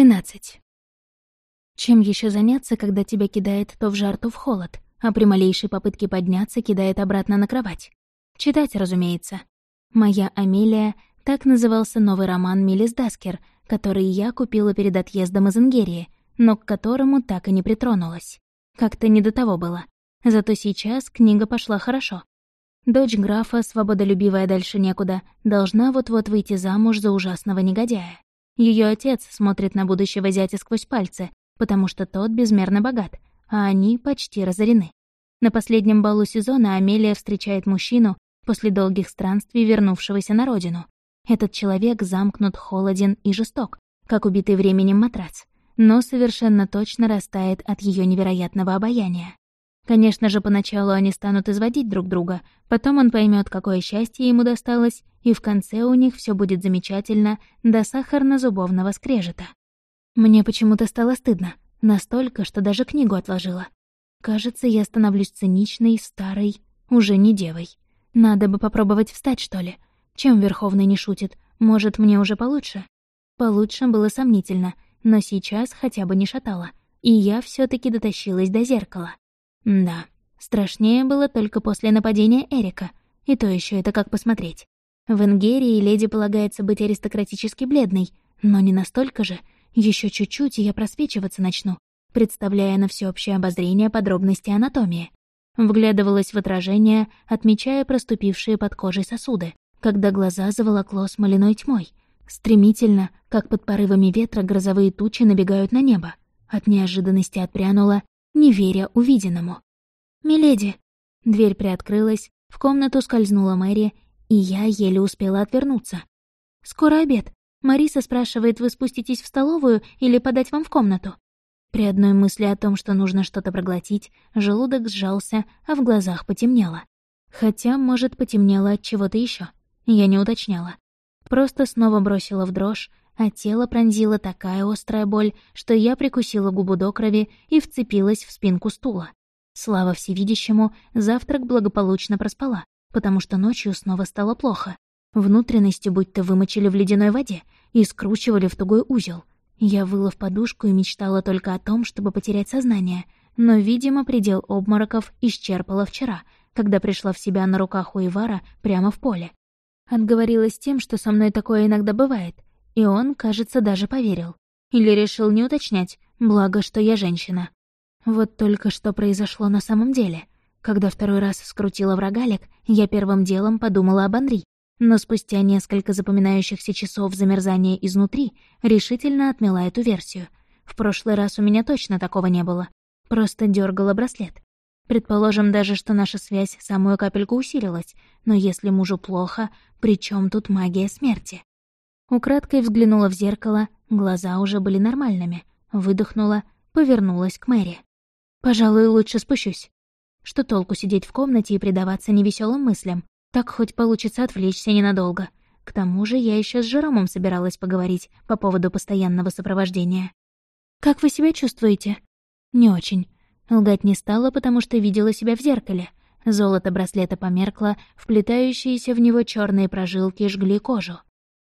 Тринадцать. Чем еще заняться, когда тебя кидает то в жар, то в холод, а при малейшей попытке подняться кидает обратно на кровать? Читать, разумеется. «Моя Амелия» — так назывался новый роман Милис Даскер, который я купила перед отъездом из Ингерии, но к которому так и не притронулась. Как-то не до того было. Зато сейчас книга пошла хорошо. Дочь графа, свободолюбивая дальше некуда, должна вот-вот выйти замуж за ужасного негодяя. Ее отец смотрит на будущего зятя сквозь пальцы, потому что тот безмерно богат, а они почти разорены. На последнем балу сезона Амелия встречает мужчину, после долгих странствий вернувшегося на родину. Этот человек замкнут, холоден и жесток, как убитый временем матрац, но совершенно точно растает от ее невероятного обаяния. Конечно же, поначалу они станут изводить друг друга, потом он поймет, какое счастье ему досталось, и в конце у них все будет замечательно до сахарно-зубовного скрежета. Мне почему-то стало стыдно, настолько, что даже книгу отложила. Кажется, я становлюсь циничной, старой, уже не девой. Надо бы попробовать встать, что ли. Чем Верховный не шутит? Может, мне уже получше? Получше было сомнительно, но сейчас хотя бы не шатало, и я все таки дотащилась до зеркала. Да, страшнее было только после нападения Эрика. И то еще это как посмотреть. В Ингерии леди полагается быть аристократически бледной, но не настолько же. Еще чуть-чуть, и я просвечиваться начну, представляя на всеобщее обозрение подробности анатомии. Вглядывалась в отражение, отмечая проступившие под кожей сосуды, когда глаза заволокло смоляной тьмой. Стремительно, как под порывами ветра, грозовые тучи набегают на небо. От неожиданности отпрянула не веря увиденному. «Миледи!» Дверь приоткрылась, в комнату скользнула Мэри, и я еле успела отвернуться. «Скоро обед. Мариса спрашивает, вы спуститесь в столовую или подать вам в комнату?» При одной мысли о том, что нужно что-то проглотить, желудок сжался, а в глазах потемнело. Хотя, может, потемнело от чего-то еще. Я не уточняла. Просто снова бросила в дрожь, а тело пронзила такая острая боль, что я прикусила губу до крови и вцепилась в спинку стула. Слава всевидящему, завтрак благополучно проспала, потому что ночью снова стало плохо. Внутренности будто вымочили в ледяной воде и скручивали в тугой узел. Я выла в подушку и мечтала только о том, чтобы потерять сознание, но, видимо, предел обмороков исчерпала вчера, когда пришла в себя на руках у Ивара прямо в поле. Отговорилась тем, что со мной такое иногда бывает — и он, кажется, даже поверил. Или решил не уточнять, благо, что я женщина. Вот только что произошло на самом деле. Когда второй раз скрутила врагалик, я первым делом подумала об Анри, но спустя несколько запоминающихся часов замерзания изнутри решительно отмела эту версию. В прошлый раз у меня точно такого не было. Просто дергала браслет. Предположим даже, что наша связь самую капельку усилилась, но если мужу плохо, при чем тут магия смерти? Украдкой взглянула в зеркало, глаза уже были нормальными. Выдохнула, повернулась к Мэри. «Пожалуй, лучше спущусь. Что толку сидеть в комнате и предаваться невеселым мыслям? Так хоть получится отвлечься ненадолго. К тому же я еще с Жеромом собиралась поговорить по поводу постоянного сопровождения. «Как вы себя чувствуете?» «Не очень». Лгать не стала, потому что видела себя в зеркале. Золото браслета померкло, вплетающиеся в него черные прожилки жгли кожу.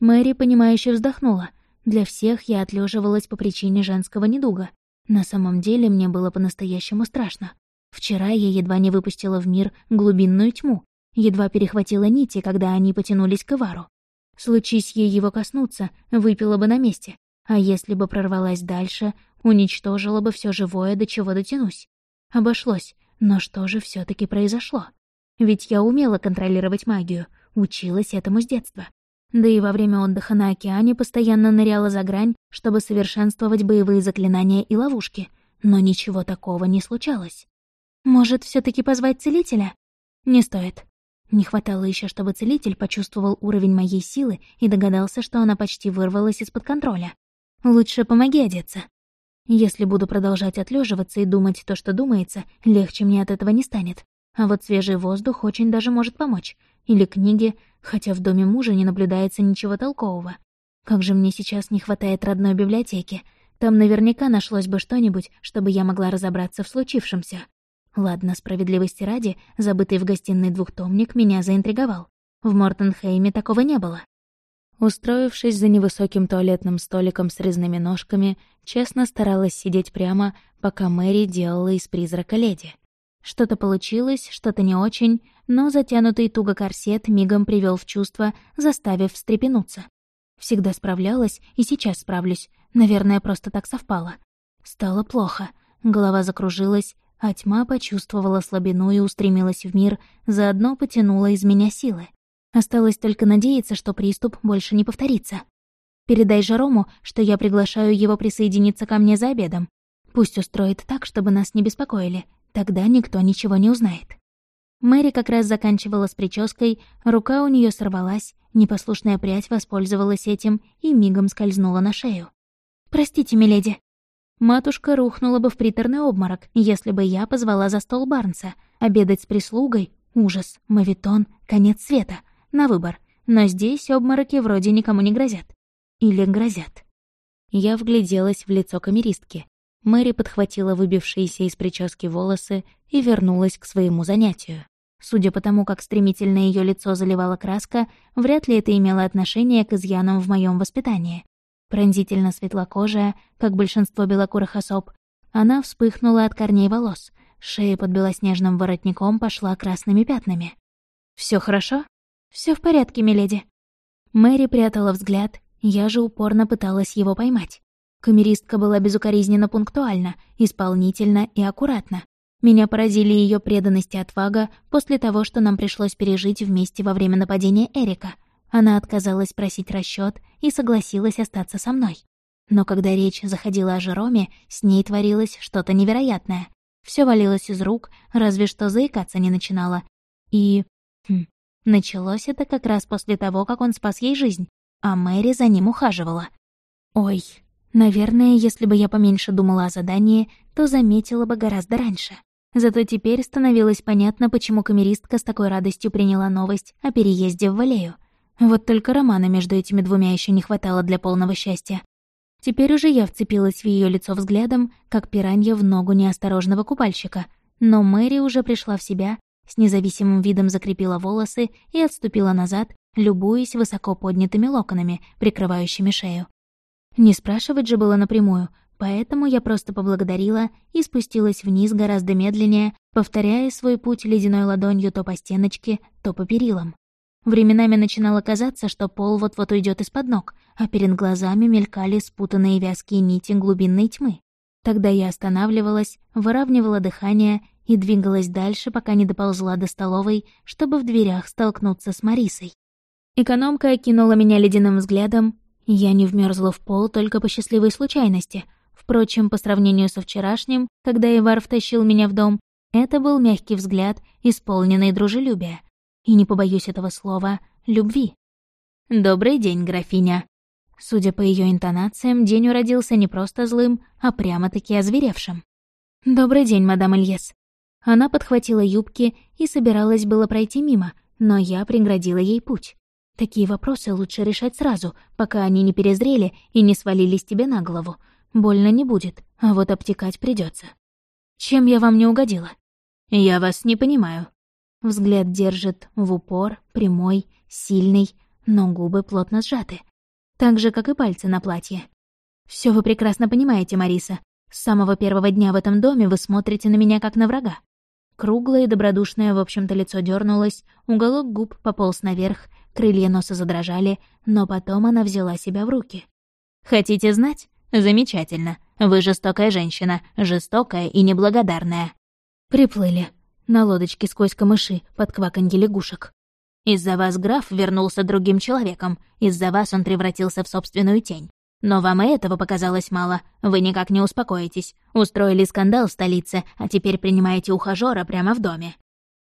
Мэри, понимающе вздохнула. Для всех я отлеживалась по причине женского недуга. На самом деле мне было по-настоящему страшно. Вчера я едва не выпустила в мир глубинную тьму, едва перехватила нити, когда они потянулись к Ивару. Случись ей его коснуться, выпила бы на месте, а если бы прорвалась дальше, уничтожила бы все живое, до чего дотянусь. Обошлось, но что же все таки произошло? Ведь я умела контролировать магию, училась этому с детства. Да и во время отдыха на океане постоянно ныряла за грань, чтобы совершенствовать боевые заклинания и ловушки. Но ничего такого не случалось. Может, все таки позвать целителя? Не стоит. Не хватало еще, чтобы целитель почувствовал уровень моей силы и догадался, что она почти вырвалась из-под контроля. Лучше помоги одеться. Если буду продолжать отлеживаться и думать то, что думается, легче мне от этого не станет. А вот свежий воздух очень даже может помочь. Или книги, хотя в доме мужа не наблюдается ничего толкового. Как же мне сейчас не хватает родной библиотеки. Там наверняка нашлось бы что-нибудь, чтобы я могла разобраться в случившемся. Ладно, справедливости ради, забытый в гостиной двухтомник меня заинтриговал. В Мортенхейме такого не было. Устроившись за невысоким туалетным столиком с резными ножками, честно старалась сидеть прямо, пока Мэри делала из призрака леди. Что-то получилось, что-то не очень, но затянутый туго корсет мигом привел в чувство, заставив встрепенуться. Всегда справлялась и сейчас справлюсь. Наверное, просто так совпало. Стало плохо. Голова закружилась, а тьма почувствовала слабину и устремилась в мир, заодно потянула из меня силы. Осталось только надеяться, что приступ больше не повторится. Передай Жерому, что я приглашаю его присоединиться ко мне за обедом. Пусть устроит так, чтобы нас не беспокоили. Тогда никто ничего не узнает. Мэри как раз заканчивала с прической, рука у нее сорвалась, непослушная прядь воспользовалась этим и мигом скользнула на шею. «Простите, миледи». Матушка рухнула бы в приторный обморок, если бы я позвала за стол Барнса. Обедать с прислугой — ужас, мавитон, конец света на выбор, но здесь обмороки вроде никому не грозят. Или грозят. Я вгляделась в лицо камеристки. Мэри подхватила выбившиеся из прически волосы и вернулась к своему занятию. Судя по тому, как стремительно ее лицо заливала краска, вряд ли это имело отношение к изъянам в моем воспитании. Пронзительно светлокожая, как большинство белокурых особ, она вспыхнула от корней волос, шея под белоснежным воротником пошла красными пятнами. Все хорошо?» Все в порядке, миледи». Мэри прятала взгляд, я же упорно пыталась его поймать. Камеристка была безукоризненно пунктуальна, исполнительна и аккуратна. Меня поразили ее преданность и отвага после того, что нам пришлось пережить вместе во время нападения Эрика. Она отказалась просить расчет и согласилась остаться со мной. Но когда речь заходила о Жероме, с ней творилось что-то невероятное. Все валилось из рук, разве что заикаться не начинала. И... Хм, Началось это как раз после того, как он спас ей жизнь, а Мэри за ним ухаживала. Ой, наверное, если бы я поменьше думала о задании, то заметила бы гораздо раньше. Зато теперь становилось понятно, почему камеристка с такой радостью приняла новость о переезде в Валею. Вот только романа между этими двумя еще не хватало для полного счастья. Теперь уже я вцепилась в ее лицо взглядом, как пиранья в ногу неосторожного купальщика. Но Мэри уже пришла в себя с независимым видом закрепила волосы и отступила назад, любуясь высоко поднятыми локонами, прикрывающими шею. Не спрашивать же было напрямую, поэтому я просто поблагодарила и спустилась вниз гораздо медленнее, повторяя свой путь ледяной ладонью то по стеночке, то по перилам. Временами начинало казаться, что пол вот-вот уйдет из-под ног, а перед глазами мелькали спутанные вязкие нити глубинной тьмы. Тогда я останавливалась, выравнивала дыхание и двигалась дальше, пока не доползла до столовой, чтобы в дверях столкнуться с Марисой. Экономка окинула меня ледяным взглядом. Я не вмерзла в пол только по счастливой случайности. Впрочем, по сравнению со вчерашним, когда Ивар втащил меня в дом, это был мягкий взгляд, исполненный дружелюбия. И не побоюсь этого слова — любви. «Добрый день, графиня». Судя по ее интонациям, день уродился не просто злым, а прямо-таки озверевшим. «Добрый день, мадам Ильес», она подхватила юбки и собиралась было пройти мимо, но я преградила ей путь. Такие вопросы лучше решать сразу, пока они не перезрели и не свалились тебе на голову. Больно не будет, а вот обтекать придется. Чем я вам не угодила? Я вас не понимаю. Взгляд держит в упор, прямой, сильный, но губы плотно сжаты. Так же, как и пальцы на платье. Все вы прекрасно понимаете, Мариса. С самого первого дня в этом доме вы смотрите на меня как на врага. Круглое и добродушное, в общем-то, лицо дернулось, уголок губ пополз наверх, крылья носа задрожали, но потом она взяла себя в руки. «Хотите знать? Замечательно. Вы жестокая женщина, жестокая и неблагодарная». Приплыли. На лодочке сквозь камыши, под кваканье лягушек. «Из-за вас граф вернулся другим человеком, из-за вас он превратился в собственную тень. Но вам и этого показалось мало. Вы никак не успокоитесь. Устроили скандал в столице, а теперь принимаете ухажёра прямо в доме.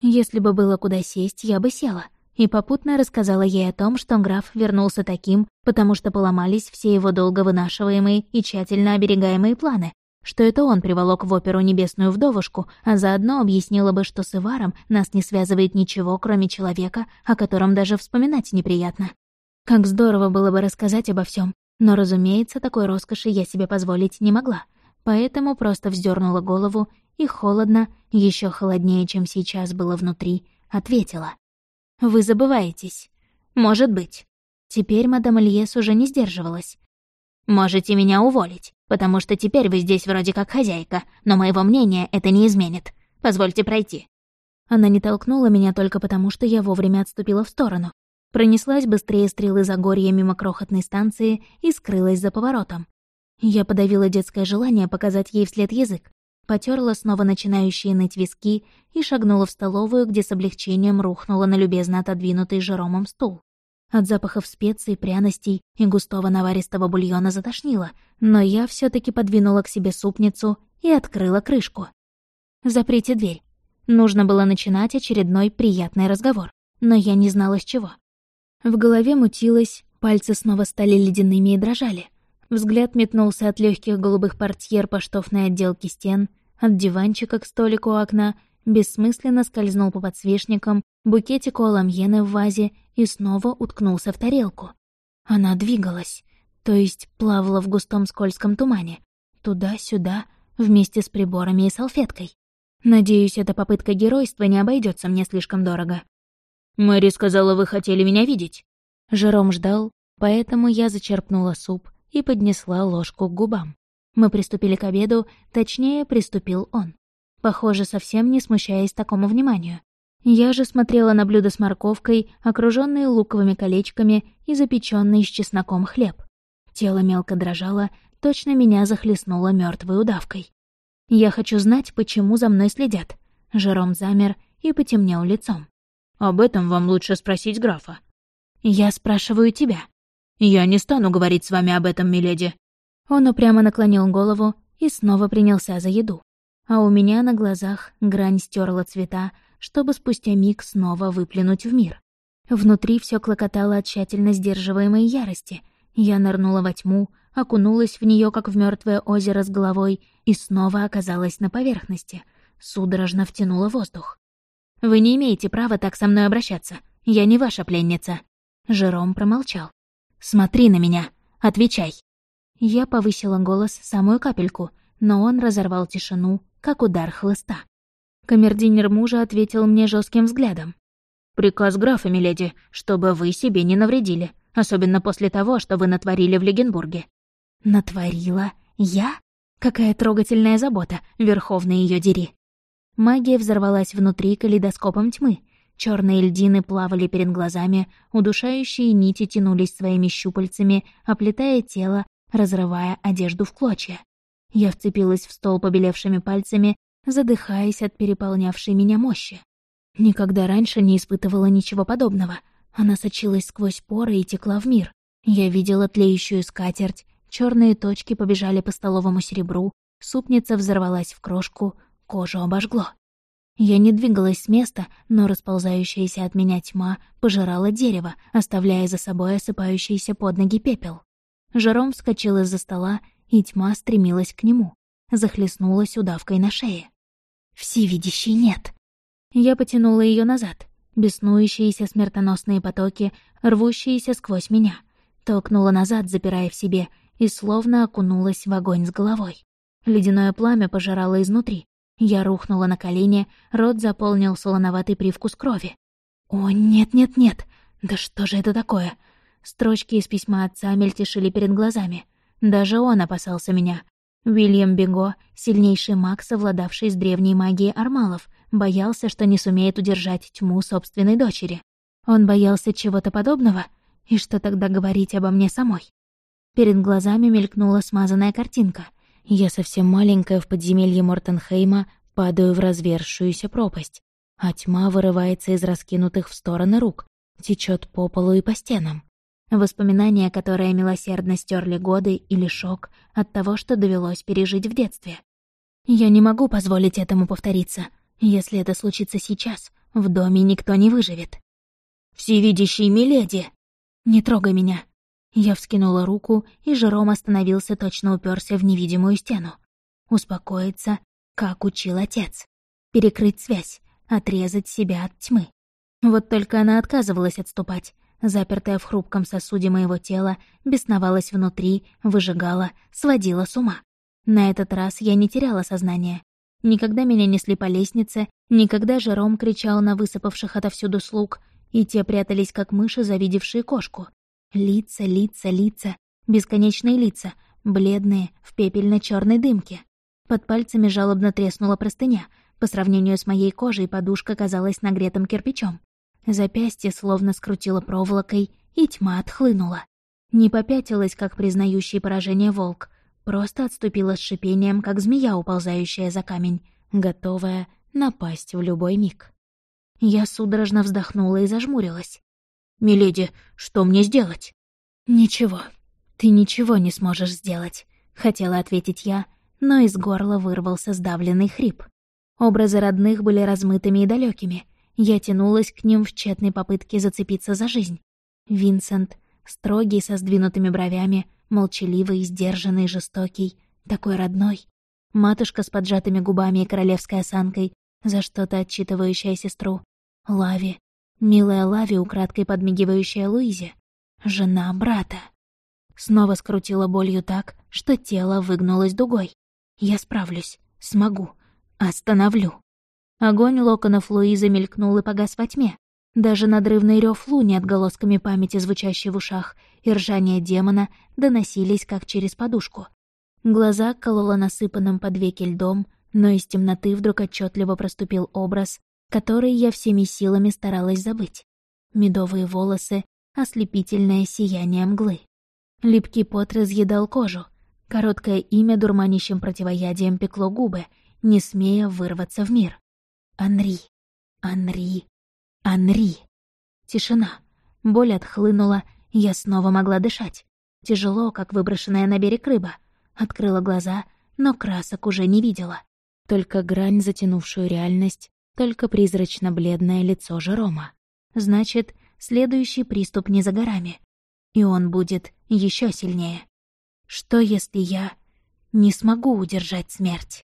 Если бы было куда сесть, я бы села. И попутно рассказала ей о том, что граф вернулся таким, потому что поломались все его долго вынашиваемые и тщательно оберегаемые планы, что это он приволок в оперу небесную вдовушку, а заодно объяснила бы, что с Иваром нас не связывает ничего, кроме человека, о котором даже вспоминать неприятно. Как здорово было бы рассказать обо всем, но, разумеется, такой роскоши я себе позволить не могла, поэтому просто вздернула голову и холодно, еще холоднее, чем сейчас было внутри, ответила. «Вы забываетесь. Может быть. Теперь мадам Ильес уже не сдерживалась. «Можете меня уволить, потому что теперь вы здесь вроде как хозяйка, но моего мнения это не изменит. Позвольте пройти». Она не толкнула меня только потому, что я вовремя отступила в сторону. Пронеслась быстрее стрелы Загорья мимо крохотной станции и скрылась за поворотом. Я подавила детское желание показать ей вслед язык, потерла снова начинающие ныть виски и шагнула в столовую, где с облегчением рухнула на любезно отодвинутый Жеромом стул. От запахов специй, пряностей и густого наваристого бульона затошнило, но я все таки подвинула к себе супницу и открыла крышку. «Заприте дверь». Нужно было начинать очередной приятный разговор, но я не знала с чего. В голове мутилось, пальцы снова стали ледяными и дрожали. Взгляд метнулся от легких голубых портьер по штофной отделке стен, от диванчика к столику у окна, бессмысленно скользнул по подсвечникам, букетику аламьены в вазе и снова уткнулся в тарелку. Она двигалась, то есть плавала в густом скользком тумане, туда-сюда, вместе с приборами и салфеткой. Надеюсь, эта попытка геройства не обойдется мне слишком дорого. «Мэри сказала, вы хотели меня видеть». Жером ждал, поэтому я зачерпнула суп и поднесла ложку к губам. Мы приступили к обеду, точнее, приступил он. Похоже, совсем не смущаясь такому вниманию. Я же смотрела на блюдо с морковкой, окружённые луковыми колечками и запечённый с чесноком хлеб. Тело мелко дрожало, точно меня захлестнуло мёртвой удавкой. Я хочу знать, почему за мной следят. Жером замер и потемнел лицом. «Об этом вам лучше спросить графа». «Я спрашиваю тебя». «Я не стану говорить с вами об этом, миледи». Он упрямо наклонил голову и снова принялся за еду. А у меня на глазах грань стерла цвета, чтобы спустя миг снова выплюнуть в мир. Внутри все клокотало от тщательно сдерживаемой ярости. Я нырнула во тьму, окунулась в нее как в мертвое озеро с головой и снова оказалась на поверхности. Судорожно втянула воздух. «Вы не имеете права так со мной обращаться. Я не ваша пленница». Жером промолчал. «Смотри на меня. Отвечай». Я повысила голос самую капельку, но он разорвал тишину, как удар хлыста. Камердинер мужа ответил мне жестким взглядом. «Приказ графа, миледи, чтобы вы себе не навредили, особенно после того, что вы натворили в Легенбурге». «Натворила? Я? Какая трогательная забота, верховный ее дери!» Магия взорвалась внутри калейдоскопом тьмы. Черные льдины плавали перед глазами, удушающие нити тянулись своими щупальцами, оплетая тело, разрывая одежду в клочья. Я вцепилась в стол побелевшими пальцами, задыхаясь от переполнявшей меня мощи. Никогда раньше не испытывала ничего подобного. Она сочилась сквозь поры и текла в мир. Я видела тлеющую скатерть, черные точки побежали по столовому серебру, супница взорвалась в крошку, Кожу обожгло. Я не двигалась с места, но расползающаяся от меня тьма пожирала дерево, оставляя за собой осыпающийся под ноги пепел. Жаром вскочил из-за стола, и тьма стремилась к нему, захлестнулась удавкой на шее. Всевидящий нет. Я потянула ее назад, беснующиеся смертоносные потоки, рвущиеся сквозь меня. Толкнула назад, запирая в себе, и словно окунулась в огонь с головой. Ледяное пламя пожирало изнутри, я рухнула на колени, рот заполнил солоноватый привкус крови. «О, нет-нет-нет! Да что же это такое?» Строчки из письма отца мельтешили перед глазами. Даже он опасался меня. Уильям Бего, сильнейший маг, совладавший с древней магией армалов, боялся, что не сумеет удержать тьму собственной дочери. Он боялся чего-то подобного? И что тогда говорить обо мне самой? Перед глазами мелькнула смазанная картинка. Я совсем маленькая в подземелье Мортенхейма падаю в развершуюся пропасть, а тьма вырывается из раскинутых в стороны рук, течет по полу и по стенам. Воспоминания, которые милосердно стерли годы или шок от того, что довелось пережить в детстве. Я не могу позволить этому повториться. Если это случится сейчас, в доме никто не выживет. «Всевидящий миледи!» «Не трогай меня!» Я вскинула руку, и Жером остановился, точно уперся в невидимую стену. Успокоиться, как учил отец. Перекрыть связь, отрезать себя от тьмы. Вот только она отказывалась отступать. Запертая в хрупком сосуде моего тела, бесновалась внутри, выжигала, сводила с ума. На этот раз я не теряла сознание. Никогда меня несли по лестнице, никогда Жером кричал на высыпавших отовсюду слуг, и те прятались, как мыши, завидевшие кошку. Лица, лица, лица, бесконечные лица, бледные, в пепельно черной дымке. Под пальцами жалобно треснула простыня. По сравнению с моей кожей подушка казалась нагретым кирпичом. Запястье словно скрутило проволокой, и тьма отхлынула. Не попятилась, как признающий поражение волк, просто отступила с шипением, как змея, уползающая за камень, готовая напасть в любой миг. Я судорожно вздохнула и зажмурилась. «Миледи, что мне сделать?» «Ничего, ты ничего не сможешь сделать», — хотела ответить я, но из горла вырвался сдавленный хрип. Образы родных были размытыми и далекими. Я тянулась к ним в тщетной попытке зацепиться за жизнь. Винсент, строгий, со сдвинутыми бровями, молчаливый, сдержанный, жестокий, такой родной. Матушка с поджатыми губами и королевской осанкой, за что-то отчитывающая сестру. Лави. Милая Лави, украдкой подмигивающая Луизе. Жена брата. Снова скрутила болью так, что тело выгнулось дугой. Я справлюсь. Смогу. Остановлю. Огонь локонов Луизы мелькнул и погас во тьме. Даже надрывный рев луни отголосками памяти, звучащий в ушах, и ржание демона доносились как через подушку. Глаза кололо насыпанным под веки льдом, но из темноты вдруг отчетливо проступил образ, который я всеми силами старалась забыть. Медовые волосы, ослепительное сияние мглы. Липкий пот разъедал кожу. Короткое имя дурманящим противоядием пекло губы, не смея вырваться в мир. Анри, Анри, Анри. Тишина. Боль отхлынула, я снова могла дышать. Тяжело, как выброшенная на берег рыба. Открыла глаза, но красок уже не видела. Только грань, затянувшую реальность, только призрачно-бледное лицо Жерома. Значит, следующий приступ не за горами. И он будет еще сильнее. Что, если я не смогу удержать смерть?